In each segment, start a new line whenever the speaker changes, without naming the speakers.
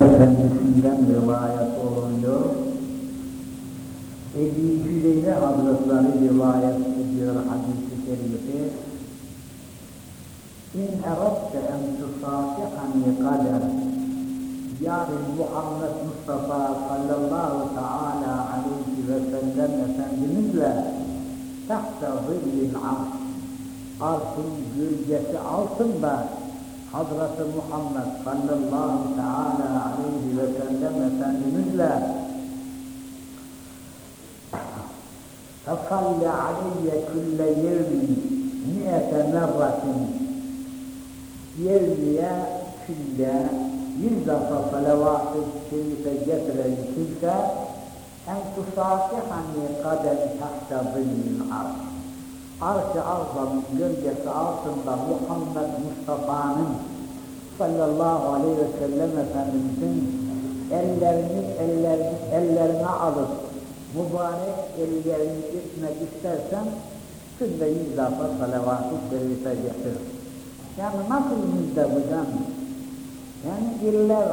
Efendisinden rivayet olunuyor. Ebi Hüreyre Hazretleri rivayet ediyor hadisi şerifi. İn eradte en tusafihani kader yani Muhammed Mustafa sallallahu teala aleyhi ve sellem Efendimizle tahta zillil arş arşın gölgesi altında حضرة محمد صلى الله تعالى عليه وسلم مثلا فصلى علي كل يوم مئة مرة. يرمي كل يزف صلوات كيف جبر تلك أن تصافحني قدم تحت ظل الأرض Arş-ı Azam gölgesi altında Muhammed Mustafa'nın sallallahu aleyhi ve sellem Efendimizin ellerini ellerini ellerine alıp mübarek ellerini gitmek istersen günde yüz defa salavat-ı şerife getir. Yani nasıl müjde bu? Yani iller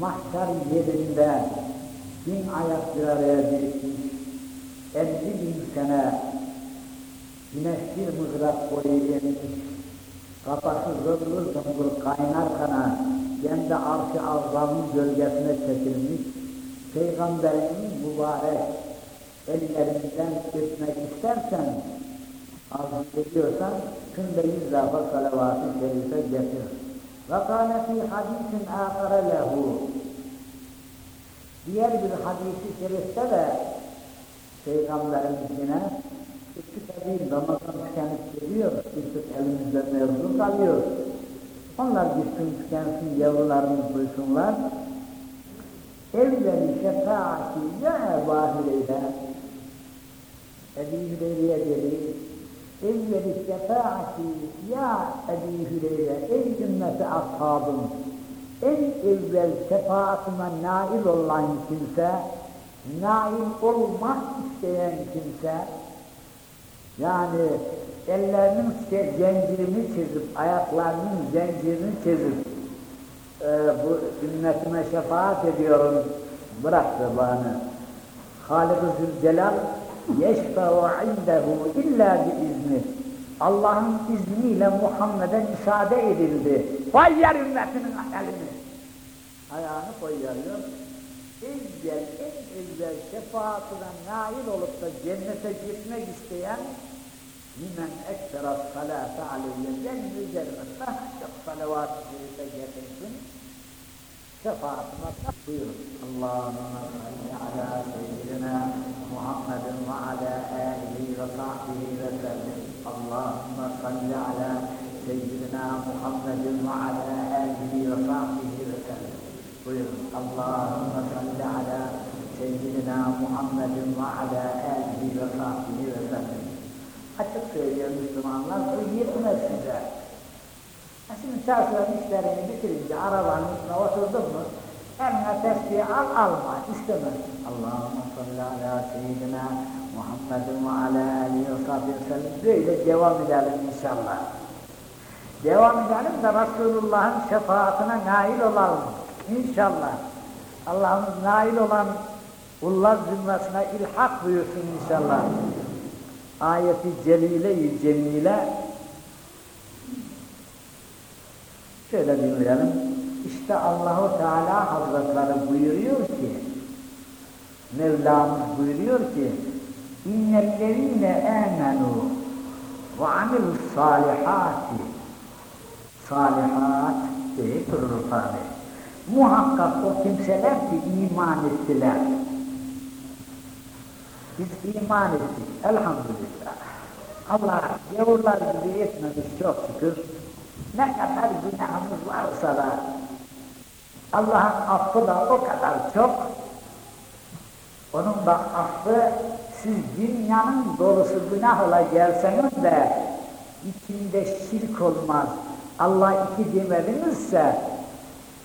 mahşer yerinde bin ayak bir araya birikmiş, elli bin sene güneş bir mızrak koyayım, kafası zımbır zımbır kaynar kana, kendi arş-ı azamın gölgesine çekilmiş, Peygamberinin mübarek ellerinden öpmek istersen, arzu ediyorsan, künde yüz rafa salavat-ı şerife getir. Ve kâle fî hadisin âkara lehu. Diğer bir hadisi şerifte de Peygamberimiz yine değil Ramazan tükenip geliyor, küçük elimizde mevzu kalıyor. Onlar gitsin tükensin, yavrularımız duysunlar. Evleri şefaati ya Ebu Hüreyre, Ebu Hüreyre'ye gelir, evveli şefaati ya Ebu Hüreyre, ey ümmeti ashabım, en evvel şefaatime nail olan kimse, nail olmak isteyen kimse, yani ellerinin zincirini çizip, ayaklarının zincirini çizip, e, bu ümmetime şefaat ediyorum, bıraktı bana. Halik-i Zülcelal, yeşfe'u indehu illa biizni. Allah'ın izniyle Muhammed'e müsaade edildi. Koyar ümmetinin elini. Ayağını. Evvel, en evvel şefaatine nail olup da cennete gitmek isteyen Limen eksera salate aleyye benim üzerime daha çok salavat-ı şerife getirsin. Şefaatime buyurun. Allahümme salli ala seyyidina Muhammedin ve ala alihi ve sahbihi ve sellem. Allahümme salli ala seyyidina Muhammedin ve ala alihi ve sahbihi. Buyurun. Allahümme salli ala seyyidina Muhammedin ve ala alihi ve sahbihi ve sellem. Açık söylüyor Müslümanlar, bu yetmez size. Ha şimdi çarşıların işlerini bitirince arabanın üstüne oturdun mu, eline tesbih al, alma, istemez. Allahümme salli ala seyyidina Muhammedin ve ala aleyhi ve sellem. Böyle devam edelim inşallah. Devam edelim de Resulullah'ın şefaatine nail olalım. İnşallah. Allah'ımız nail olan kullar zümresine ilhak buyursun inşallah ayeti celile-i cemile şöyle dinleyelim. İşte Allahu Teala Hazretleri buyuruyor ki Mevlamız buyuruyor ki İnnellezîne âmenû ve amilus salihâti salihat diye durur tabi. Muhakkak o kimseler ki iman ettiler. Biz iman ettik. Elhamdülillah. Allah yavrular gibi etmemiş çok şükür. Ne kadar günahımız varsa da Allah'ın affı da o kadar çok. Onun da affı siz dünyanın dolusu günah ola gelseniz de içinde şirk olmaz. Allah iki demedinizse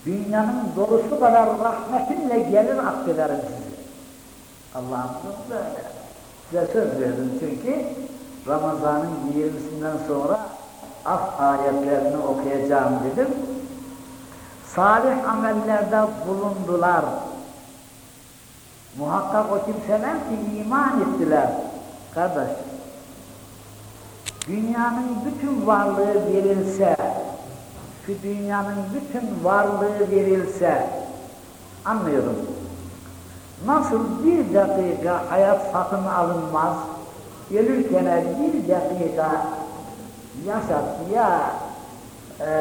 dünyanın dolusu kadar rahmetinle gelir affederim sizi. Allah'ım böyle. Size söz verdim çünkü Ramazan'ın 20'sinden sonra af ayetlerini okuyacağım dedim. salih amellerde bulundular. Muhakkak o kimseler ki iman ettiler. Kardeş, dünyanın bütün varlığı verilse, şu dünyanın bütün varlığı verilse, anlıyorum. Nasıl bir dakika hayat satın alınmaz, gelirken bir dakika yaşat ya e,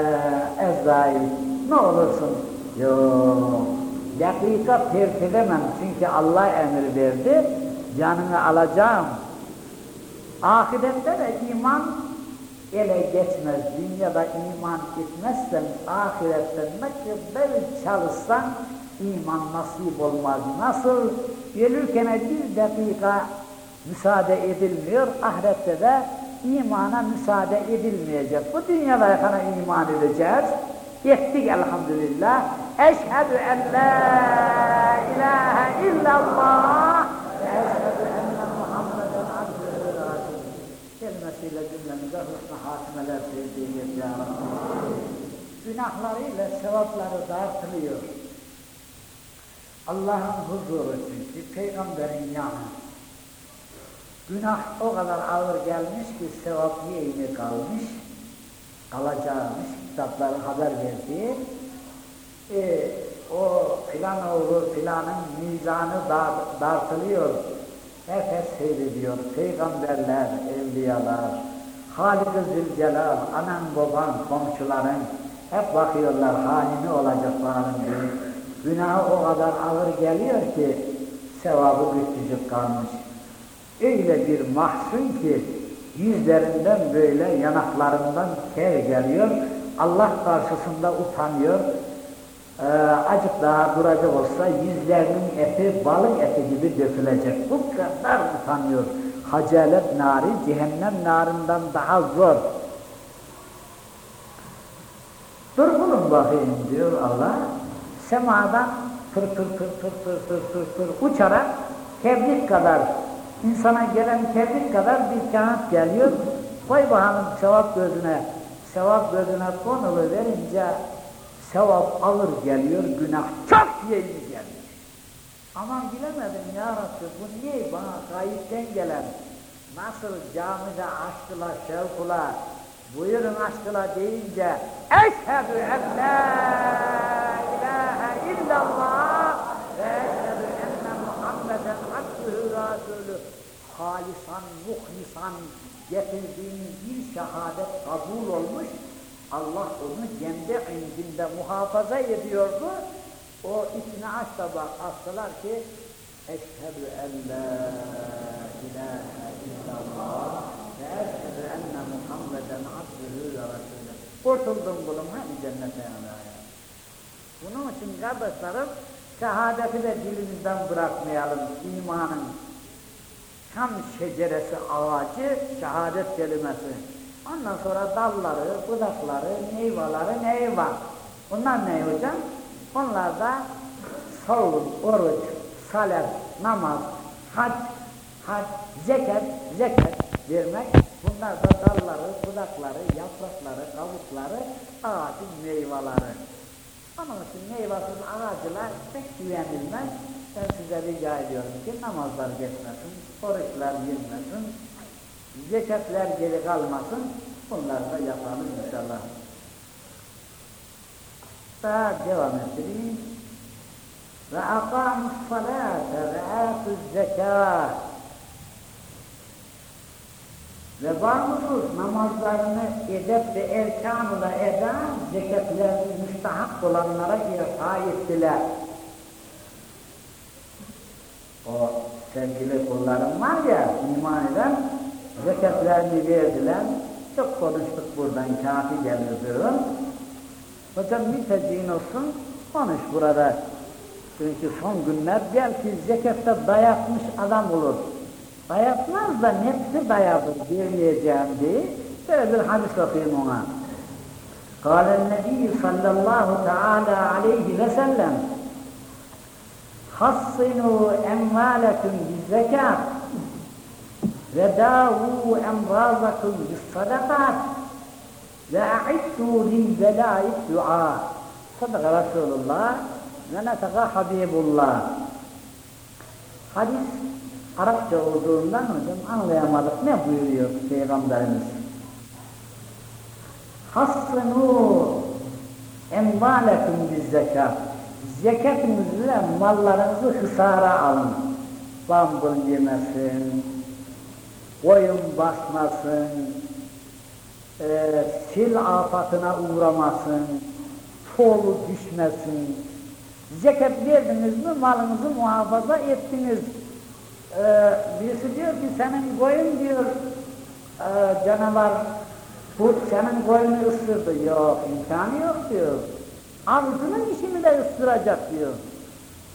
Ezrail ne olursun? Yok. Dakika terk edemem çünkü Allah emir verdi canını alacağım. Ahirette de iman ele geçmez dünyada iman etmezsen ahirette ne kadar çalışsan iman nasip olmaz nasıl gelirken bir dakika müsaade edilmiyor ahirette de imana müsaade edilmeyecek. Bu dünyada yakana iman edeceğiz. Yettik elhamdülillah. Eşhedü en la ilahe illallah ve eşhedü enne Muhammeden abdühü ve rasulü. Kelimesiyle cümlemize husna hatimeler sevdiğimiz ya Rabbi. Günahlarıyla sevapları dağıtılıyor. Allah'ın huzuru çünkü peygamberin yanı. Günah o kadar ağır gelmiş ki sevap yeğeni kalmış, kalacağımış, kitapların haber verdiği, e, o filan oğlu filanın mizanı dart, herkes seyrediyor, peygamberler, evliyalar, Halik-i Zülcelal, anan baban, komşuların, hep bakıyorlar halini olacakların diye. Günahı o kadar ağır geliyor ki, sevabı küçücük kalmış öyle bir mahzun ki yüzlerinden böyle yanaklarından ter geliyor. Allah karşısında utanıyor. Ee, e, acık daha duracak olsa yüzlerinin eti balın eti gibi dökülecek. Bu kadar utanıyor. Hacelet nari cehennem narından daha zor. Dur bulun bakayım diyor Allah. Semadan pır pır pır pır pır pır pır, pır uçarak tebrik kadar insana gelen tebrik kadar bir kağıt geliyor. Koy bakalım sevap gözüne. Sevap gözüne konulu verince sevap alır geliyor, günah çok yeni geliyor. Aman bilemedim ya Rabbi bu niye bana kayıpten gelen nasıl camide aşkıla şevkula buyurun aşkıla deyince eşhedü en la ilahe illallah ve Muhammeden abdühü rasulü halisan, muhlisan getirdiğin bir şehadet kabul olmuş. Allah onu kendi indinde muhafaza ediyordu. O içine bak, astılar ki Eşhedü en la ilahe illallah ve eşhedü enne Muhammeden abdühü ve resulü. Kurtuldum kulum hani cennete yanaya. Bunun için kardeşlerim Şehadeti de dilimizden bırakmayalım imanın. Tam şeceresi ağacı, şehadet kelimesi. Ondan sonra dalları, budakları, meyveleri ney var? Bunlar ne hocam? Onlar da savun, oruç, salat, namaz, hac, hac, zekat, zekat vermek. Bunlar da dalları, budakları, yaprakları, kavukları, ağacın meyveleri. Onun için meyvasız ağacılar pek güvenilmez. Ben size rica ediyorum ki namazlar geçmesin, oruçlar girmesin, zekatler geri kalmasın. Bunları da yapalım inşallah. Daha devam edelim. Ve akamus salate ve atuz zekat ve bağımsız namazlarını edep ve erkanıyla eda, zekatlerini müstahak olanlara irfa ettiler. O sevgili kullarım var ya, iman eden, zekatlerini verdiler. Çok konuştuk buradan, kafi gelir Hocam bir teciğin olsun, konuş burada. Çünkü son günler belki zekatta dayatmış adam olur. Dayatmaz da nefsi dayadır diyemeyeceğim diye böyle bir hadis okuyayım ona. قال النبي صلى الله تعالى عليه وسلم حصنوا أموالكم بالزكاة وداووا أمراضكم بالصدقات وأعدوا للبلاء الدعاء Sadaka Resulullah ve netaka Habibullah. Hadis Arapça olduğundan hocam anlayamadık. Ne buyuruyor Peygamberimiz? Hassını envalekum biz zekat. Zeketinizle mallarınızı hısara alın. Bambul yemesin, boyun basmasın, e, sil afatına uğramasın, çoğulu düşmesin. Zekat verdiniz mi malınızı muhafaza ettiniz. Ee, birisi diyor ki senin koyun diyor e, canavar bu senin koyunu ısırdı. Yok imkanı yok diyor. Avcının işini de ısıracak diyor.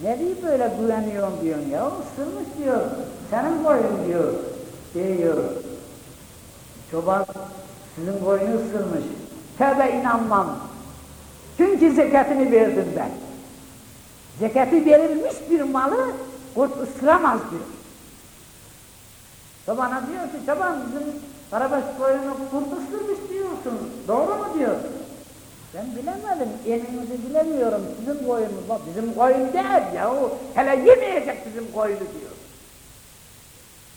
Ne diye böyle güveniyorsun diyorsun ya ısırmış diyor. Senin koyun diyor. Diyor. Çoban sizin koyunu ısırmış. Tövbe inanmam. Çünkü zekatını verdim ben. Zekati verilmiş bir malı kurt ısıramaz diyor. Çobana diyor ki çoban bizim Karabaş koyunu kurt ısırmış diyorsun. Doğru mu diyor. Ben bilemedim, elinizi bilemiyorum, sizin koyunuz bizim koyun değil yahu, hele yemeyecek bizim koyunu diyor.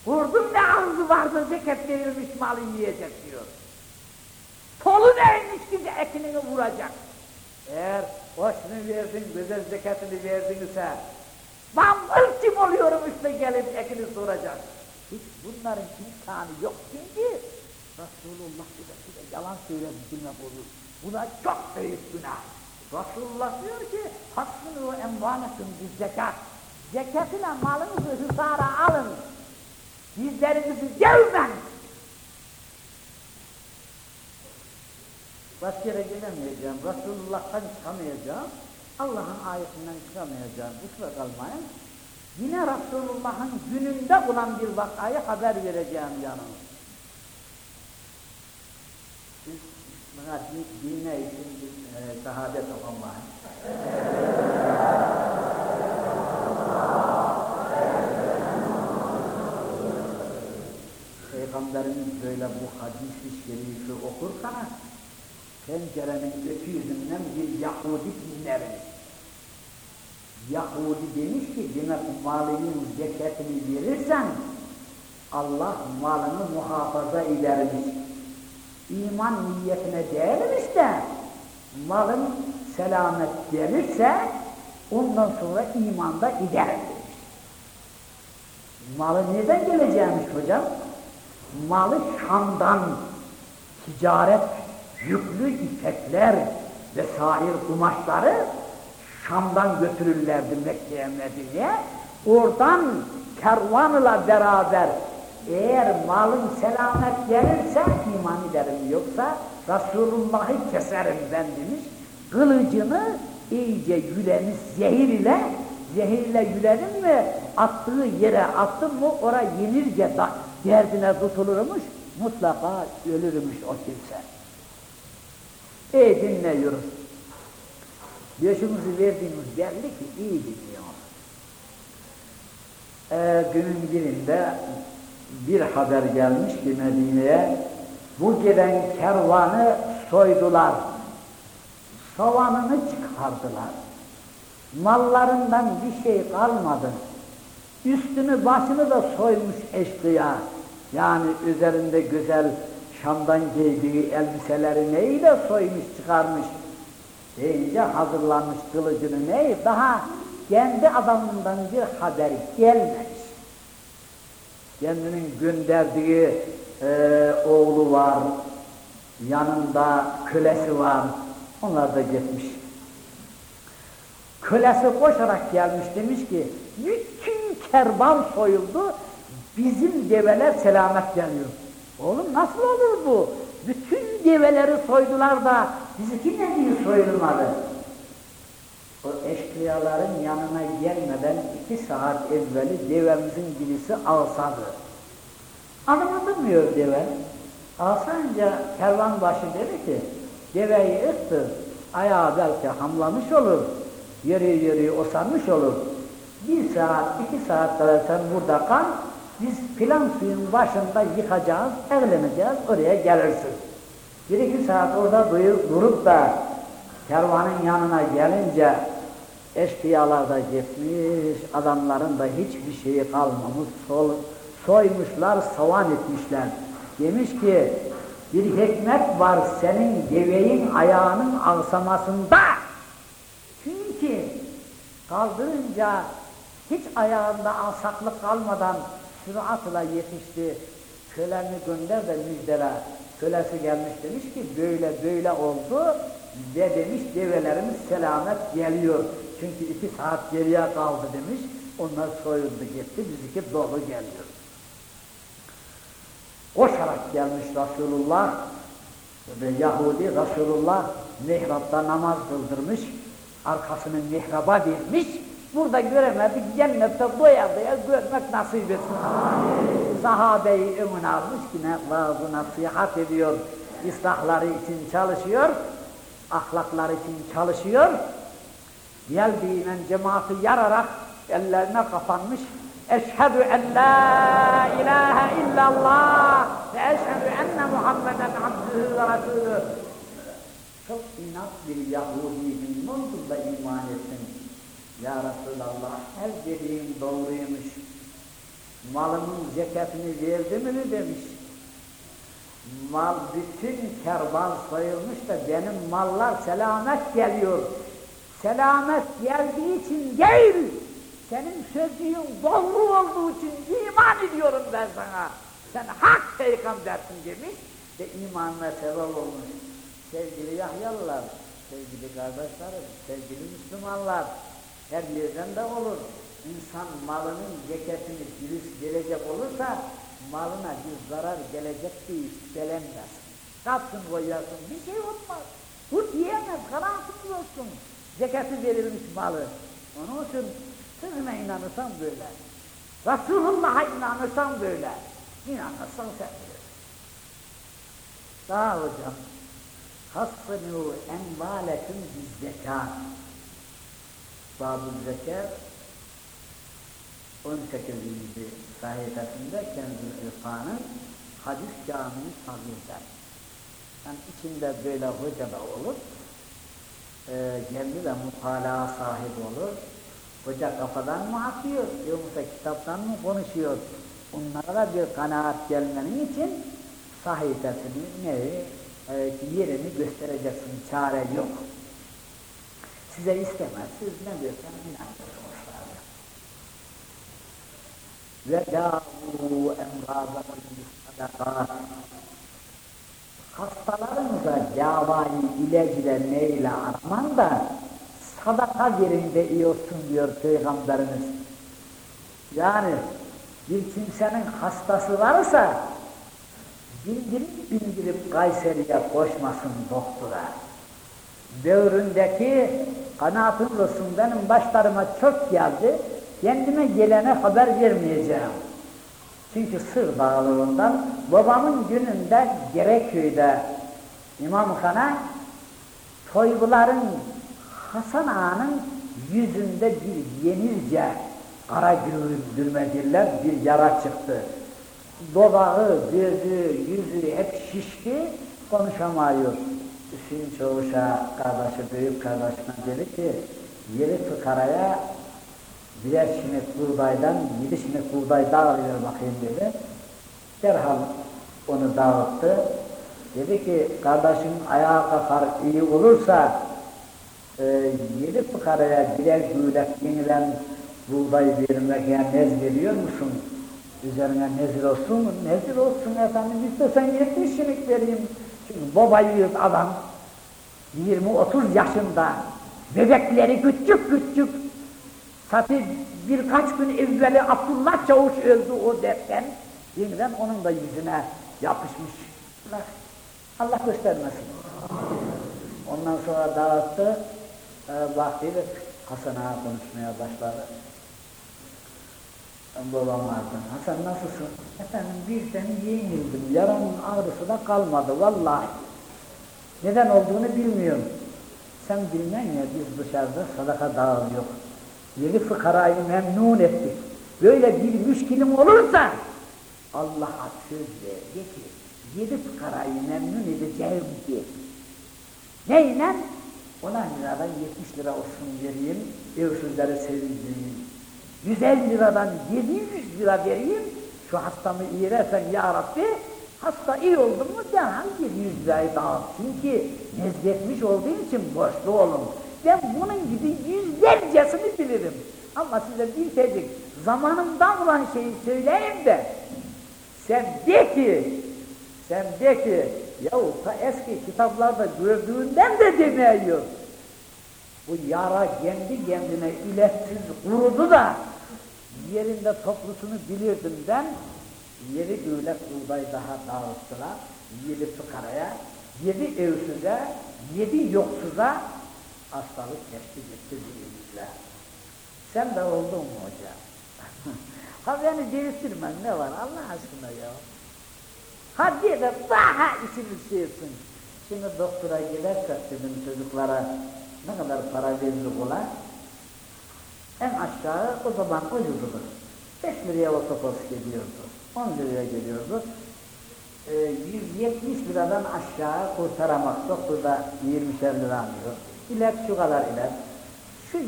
Kurdun ne ağzı vardır zekat verilmiş malı yiyecek diyor. Tolu neymiş ki ekini vuracak. Eğer başını verdin, güzel zekatını verdinse, ben kim oluyorum işte gelip ekini soracak. Hiç bunların imkanı yok çünkü Resulullah bize, yalan söyledi demek olur. Buna çok büyük günah. Resulullah diyor ki, hakkını ve envanetun bir zekat. Zekat ile malınızı hısara alın. Dizlerinizi gelmen. Başka yere gidemeyeceğim, Resulullah'tan çıkamayacağım, Allah'ın ayetinden çıkamayacağım, kusura kalmayın. Yine Resulullah'ın gününde olan bir vakayı haber vereceğim yanına. Siz bana dinle için e, şehadet okumayın. Peygamberimiz böyle bu hadis-i şerifi okurken pencerenin öte yüzünden bir Yahudi dinlerini. Yahudi demiş ki demek malının zekatını verirsen Allah malını muhafaza edermiş. İman niyetine değermiş de malın selamet gelirse ondan sonra imanda gider. Malı neden geleceğimiş hocam? Malı Şam'dan ticaret yüklü ipekler ve sahir kumaşları Şam'dan götürürlerdi Mekke'ye Medine'ye. Oradan kervanla beraber eğer malın selamet gelirse iman ederim yoksa Resulullah'ı keserim ben demiş. Kılıcını iyice yülemiş zehir ile zehir ile yüledim mi attığı yere attım mı oraya yenirce da derdine tutulurmuş mutlaka ölürmüş o kimse. İyi dinliyoruz. Yaşımızı verdiğimiz belli ki iyi dinliyor. Ee, günün birinde bir haber gelmiş ki Medine'ye bu gelen kervanı soydular. Savanını çıkardılar. Mallarından bir şey kalmadı. Üstünü başını da soymuş eşkıya. Yani üzerinde güzel Şam'dan giydiği elbiseleri neyle soymuş çıkarmış deyince hazırlanmış kılıcını neyi daha kendi adamından bir haber gelmemiş. Kendinin gönderdiği e, oğlu var, yanında kölesi var, onlar da gitmiş. Kölesi koşarak gelmiş demiş ki, bütün kervan soyuldu, bizim develer selamet geliyor. Oğlum nasıl olur bu? Bütün develeri soydular da bizimki ne diye soyulmadı? O eşkıyaların yanına gelmeden iki saat evveli devemizin birisi alsadı. Anlatılmıyor deve. Alsanca kervanbaşı dedi ki, deveyi ıktır, ayağı belki hamlamış olur, yürü yürü osanmış olur. Bir saat, iki saat kadar sen burada kal, biz plan suyun başında yıkacağız, evleneceğiz, oraya gelirsin. Bir iki saat orada duyup, durup da kervanın yanına gelince eşkıyalar da gitmiş, adamların da hiçbir şeyi kalmamış, sol, soymuşlar, savan etmişler. Demiş ki, bir hikmet var senin deveyin ayağının aksamasında. Çünkü kaldırınca hiç ayağında alsaklık kalmadan süratla yetişti. Köleni gönder de müjdele. Kölesi gelmiş demiş ki böyle böyle oldu ve demiş develerimiz selamet geliyor. Çünkü iki saat geriye kaldı demiş. Onlar soyuldu gitti, bizimki dolu geliyor. Koşarak gelmiş Resulullah ve Yahudi Resulullah mihrapta namaz kıldırmış, arkasını mihraba vermiş, burada göremedik, cennette doya doya görmek nasip etsin. Sahabeyi ömün almış yine vaazı nasihat ediyor, İslahları için çalışıyor, ahlakları için çalışıyor, geldiğinden cemaati yararak ellerine kapanmış, Eşhedü en la ilahe illallah ve eşhedü enne Muhammeden abdühü ve resulü. Çok inat bir Yahudiyim, ne oldu da iman ettin? Ya Resulallah, her dediğin doğruymuş. Malımın zekatını verdi mi demiş. Mal bütün kervan soyulmuş da benim mallar selamet geliyor. Selamet geldiği için değil, senin sözcüğün doğru olduğu için iman ediyorum ben sana. Sen hak peygambersin demiş ve imanla sebep olmuş. Sevgili Yahyalılar, sevgili kardeşlerim, sevgili Müslümanlar, her yerden de olur. İnsan malının zekatını dürüst verecek olursa, malına bir zarar gelecek diye şüphelenmez. Kapsın koyarsın, bir şey olmaz. Hut yiyemez, kanaatın olsun. Zekatı verilmiş malı. Onun için Sözüme inanırsan böyle. Resulullah'a inanırsan böyle. İnanırsan sen böyle. Daha hocam. Hassinu envalekum bizzekat. Babı zekat 18. sayfasında Kenzül İrfan'ın hadis camii sagirden. Yani içinde böyle hoca da olur, e, kendi de mutala sahibi olur, Hoca kafadan mı atıyor yoksa kitaptan mı konuşuyor? Onlara bir kanaat gelmenin için sahifesini, nevi, evet, yerini göstereceksin, çare yok. Size istemez, siz ne diyorsanız inanıyorsunuz. Ve dâhu emrâzâkûn sadakat. Hastalarınıza davayı ilacıyla neyle araman da sadaka verin de diyor Peygamberimiz. Yani bir kimsenin hastası varsa bindirip bindirip Kayseri'ye koşmasın doktora. Böğründeki kanaatın olsun benim başlarıma çok geldi, kendime gelene haber vermeyeceğim. Çünkü sır bağlılığından babamın gününde Gereköy'de İmam Han'a toyguların Hasan Ağa'nın yüzünde bir yenilce kara güldürmediler bir yara çıktı. Dodağı, gözü, yüzü hep şişti, konuşamıyor. Hüseyin Çavuş'a kardeşi, büyük kardeşine dedi ki, yeri fıkaraya birer şinet buğdaydan yedi şinet buğday dağılıyor bakayım dedi. Derhal onu dağıttı. Dedi ki, kardeşim ayağa kalkar iyi olursa e, yedi fıkaraya birer güğlek yenilen buğday vermek yani nez veriyor musun? Üzerine nezir olsun mu? Nezir olsun efendim, istersen yetmiş şinik vereyim. Çünkü baba yiğit adam, 20-30 yaşında, bebekleri küçük küçük, tabi birkaç gün evveli Abdullah Çavuş öldü o dertten, yeniden onun da yüzüne yapışmış. Allah, Allah göstermesin. Ondan sonra dağıttı, e, vaktiyle Hasan Ağa konuşmaya başladı. Babam vardı. Hasan nasılsın? Efendim birden yenildim. Yaramın ağrısı da kalmadı vallahi. Neden olduğunu bilmiyorum. Sen bilmen ya biz dışarıda sadaka dağılıyor. Yeni fıkarayı memnun ettik. Böyle bir müşkilim olursa Allah'a söz verdi ki yedi fıkarayı memnun edeceğim diye. Neyle? Ona liradan 70 lira olsun vereyim, öksüzleri sevindireyim. 150 liradan 700 lira vereyim, şu hastamı iyilersen ya Rabbi, hasta iyi oldu mu derhal 700 lirayı dağıt. Çünkü nezletmiş olduğu için borçlu olun. Ben bunun gibi yüzlercesini bilirim. Ama size bir tecik zamanımdan olan şeyi söyleyeyim de, sen de ki, sen de ki, yahu ta eski kitaplarda gördüğünden de demiyor. Bu yara kendi kendine iletsiz kurudu da yerinde toplusunu bilirdim ben. Yedi öğlek buğday daha dağıttılar. Yedi fukaraya, yedi evsize, yedi yoksuza hastalık geçti gitti diyorlar. Sen de oldun mu hoca? ha beni değiştirmen ne var Allah aşkına ya. Hadi de daha işimiz şeysin. Şimdi doktora gidersek dedim çocuklara ne kadar para verir ola? En aşağı o zaman ucuzudur. 5 liraya otobüs geliyordu. 10 liraya geliyordu. Ee, 170 liradan aşağı kurtaramak. Doktor da 20'şer lira alıyor. İlaç şu kadar ilaç. Şu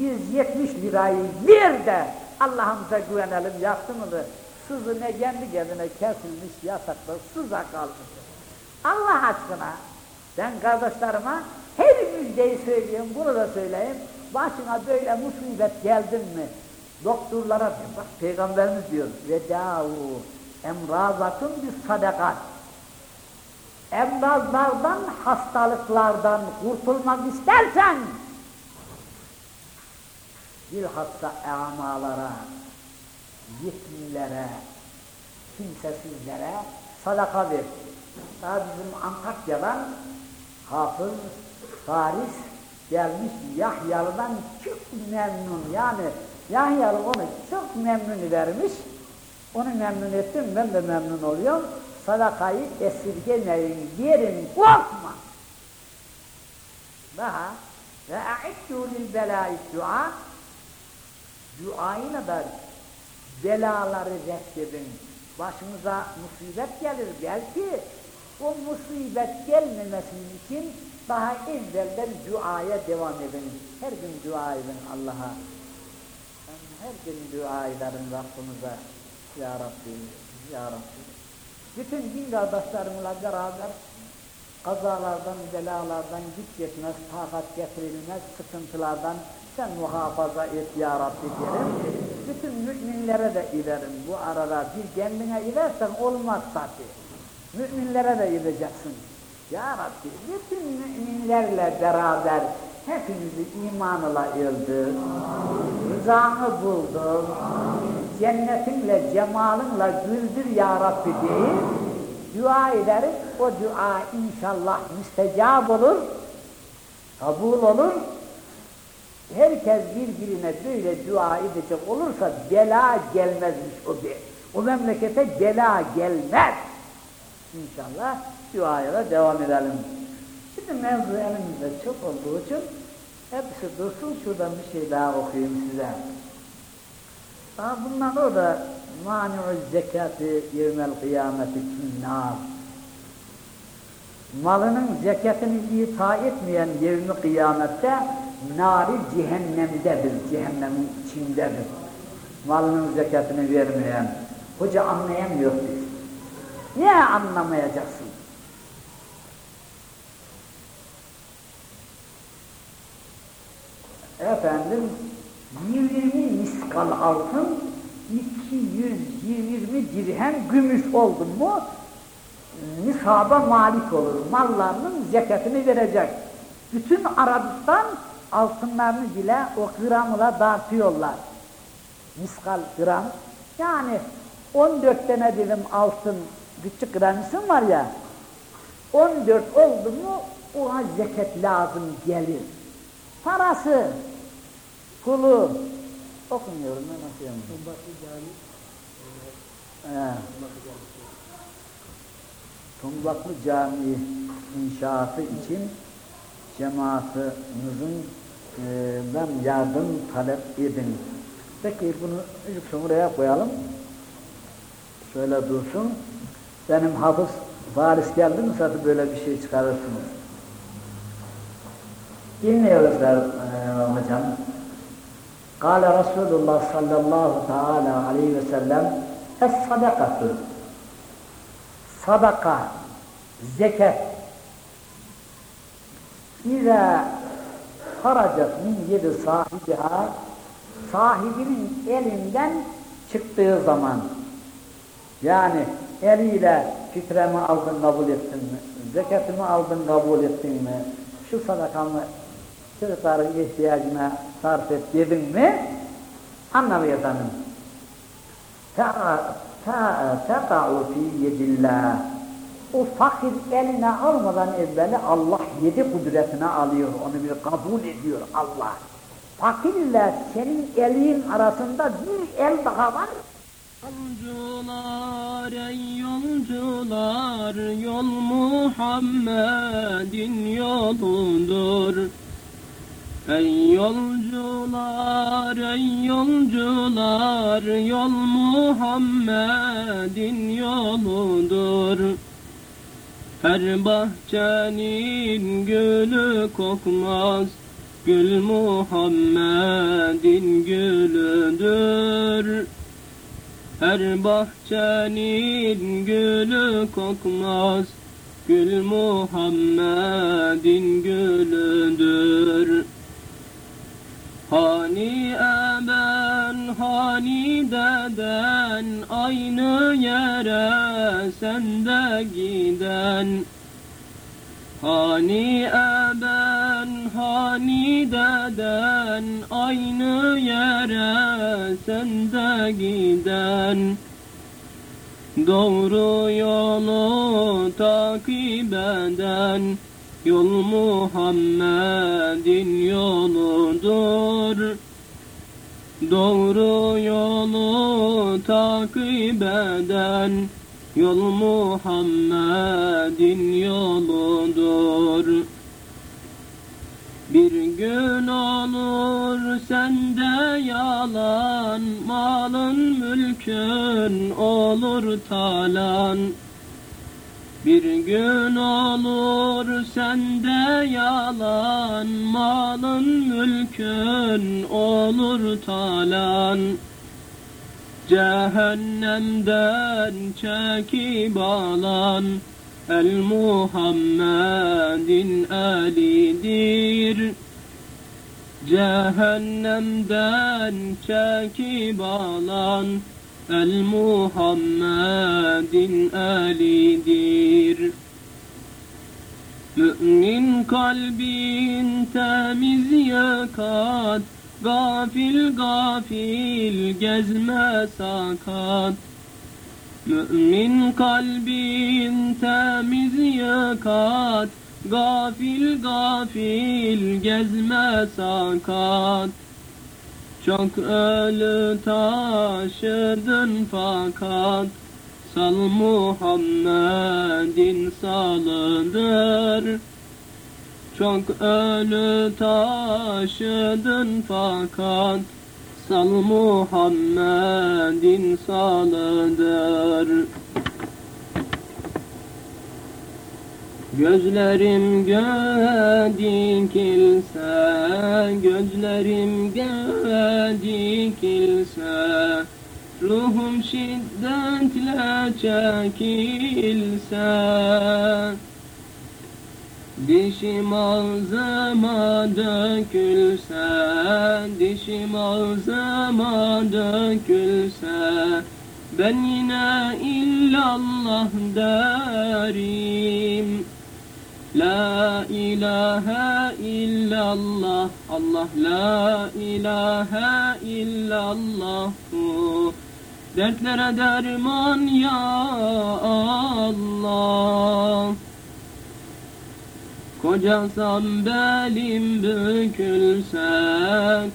170 lirayı ver de Allah'ımıza güvenelim yaktı mı sızı ne kendi kendine kesilmiş yatakta sıza kalmış. Allah aşkına ben kardeşlerime her müjdeyi söyleyeyim, bunu da söyleyeyim. Başına böyle musibet geldin mi? Doktorlara diyor, bak Peygamberimiz diyor, vedâhu emrazatun bir sadakat. Emrazlardan, hastalıklardan kurtulmak istersen, bilhassa emalara, yetimlere, kimsesizlere sadaka ver. Daha bizim Antakya'dan Hafız Faris gelmiş Yahyalı'dan çok memnun. Yani Yahyalı onu çok memnun vermiş. Onu memnun ettim, ben de memnun oluyorum. Sadakayı esirgemeyin, yerin, korkma. Daha ve a'iddu lil belâi dua duayla da belaları reddedin. Başımıza musibet gelir belki o musibet gelmemesi için daha evvelden duaya devam edin. Her gün dua edin Allah'a. Her gün dua ederim Rabbimize. Ya Rabbi, Ya Rabbi. Bütün din kardeşlerimle beraber kazalardan, belalardan güç yetmez, takat getirilmez, sıkıntılardan sen muhafaza et ya Rabbi derim. Bütün müminlere de ilerim bu arada. Bir kendine ilersen olmaz zaten. Müminlere de ileceksin. Ya Rabbi bütün müminlerle beraber hepimizi imanla öldür. Rızanı buldum. Cennetinle, cemalınla güldür ya Rabbi deyip dua ederiz. O dua inşallah müstecab olur, kabul olur. Herkes birbirine böyle dua edecek olursa bela gelmezmiş o be. O memlekete bela gelmez. İnşallah duaya da devam edelim. Şimdi mevzu elimizde çok olduğu için hepsi dursun şuradan bir şey daha okuyayım size. Daha bundan o da mani'u zekatı yevmel kıyameti kinnar. Malının zekatını ita etmeyen yevmi kıyamette nari cehennemdedir, cehennemin içindedir. Malının zekatını vermeyen. Hoca anlayamıyor biz. Niye anlamayacaksın? Efendim, 20 miskal altın, 220 dirhem gümüş oldu mu, nisaba malik olur. Mallarının zekatını verecek. Bütün Arabistan altınlarını bile o gramla dağıtıyorlar. Miskal gram. Yani 14 tane dedim altın küçük granüsün var ya, 14 oldu mu ona zekat lazım gelir. Parası, pulu, okumuyorum ben nasıl yapayım? Ee, Tumbaklı Camii inşaatı için cemaatimizin e, ben yardım talep edin. Peki bunu lütfen buraya koyalım. Şöyle dursun. Benim hafız varis geldi mi zaten böyle bir şey çıkarırsınız. Dinliyoruz da, e, hocam. Kale Resulullah sallallahu teala aleyhi ve sellem Es sadakatu Sadaka Zekat İza haracet min yedi sahibiha sahibinin elinden çıktığı zaman yani eliyle fitremi aldın kabul ettin mi? Zekatımı aldın kabul ettin mi? Şu sadakamı çocukların ihtiyacına sarf et dedin mi? Anlamıyor tanım. Teka'u fi yedillah. O fakir eline almadan evveli Allah yedi kudretine alıyor, onu bir kabul ediyor Allah. Fakirle senin elin arasında bir el daha var.
Yolcular ey yolcular yol Muhammed'in yoludur. Ey yolcular ey yolcular yol Muhammed'in yoludur. Her bahçenin gülü kokmaz, gül Muhammed'in gülüdür. Her bahçenin gülü kokmaz, gül Muhammed'in gülüdür. Hani eben hani deden aynı yere sende giden. Hani eben hani deden aynı yere sende giden. Doğru yolu takip eden Yol Muhammed'in yoludur. Doğru yolu takip eden yol Muhammed'in yoludur. Bir gün olur sende yalan, malın mülkün olur talan. Bir gün olur sende yalan, malın mülkün olur talan. Cehennemden çekip alan, El Muhammed'in elidir. Cehennemden çekip alan, El Muhammed'in elidir. Mümin kalbin temiz yakat, Gafil gafil gezme sakat. Mümin kalbin temiz yakat, Gafil gafil gezme sakat. Çok ölü taşıdın fakat Sal Muhammed'in salıdır. Çok ölü taşıdın fakat Sal Muhammed'in salıdır Gözlerim göğe dikilse, gözlerim göğe dikilse, ruhum şiddetle çekilse, dişim ağzıma dökülse, dişim ağzıma dökülse, ben yine illallah derim. La ilahe illallah. Allah la ilahe illallah. Dertlere derman ya Allah. Kocasam belim bükülse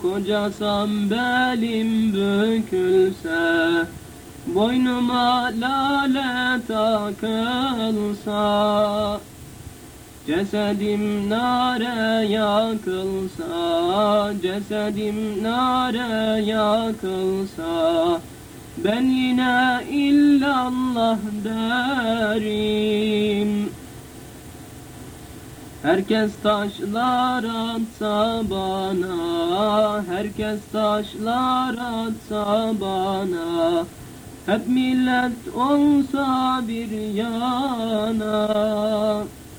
Kocasam belim bükülse Boynuma lale takılsa Cesedim nare yakılsa, cesedim nare yakılsa, ben yine illallah derim. Herkes taşlar atsa bana, herkes taşlar atsa bana. Hep millet olsa bir yana,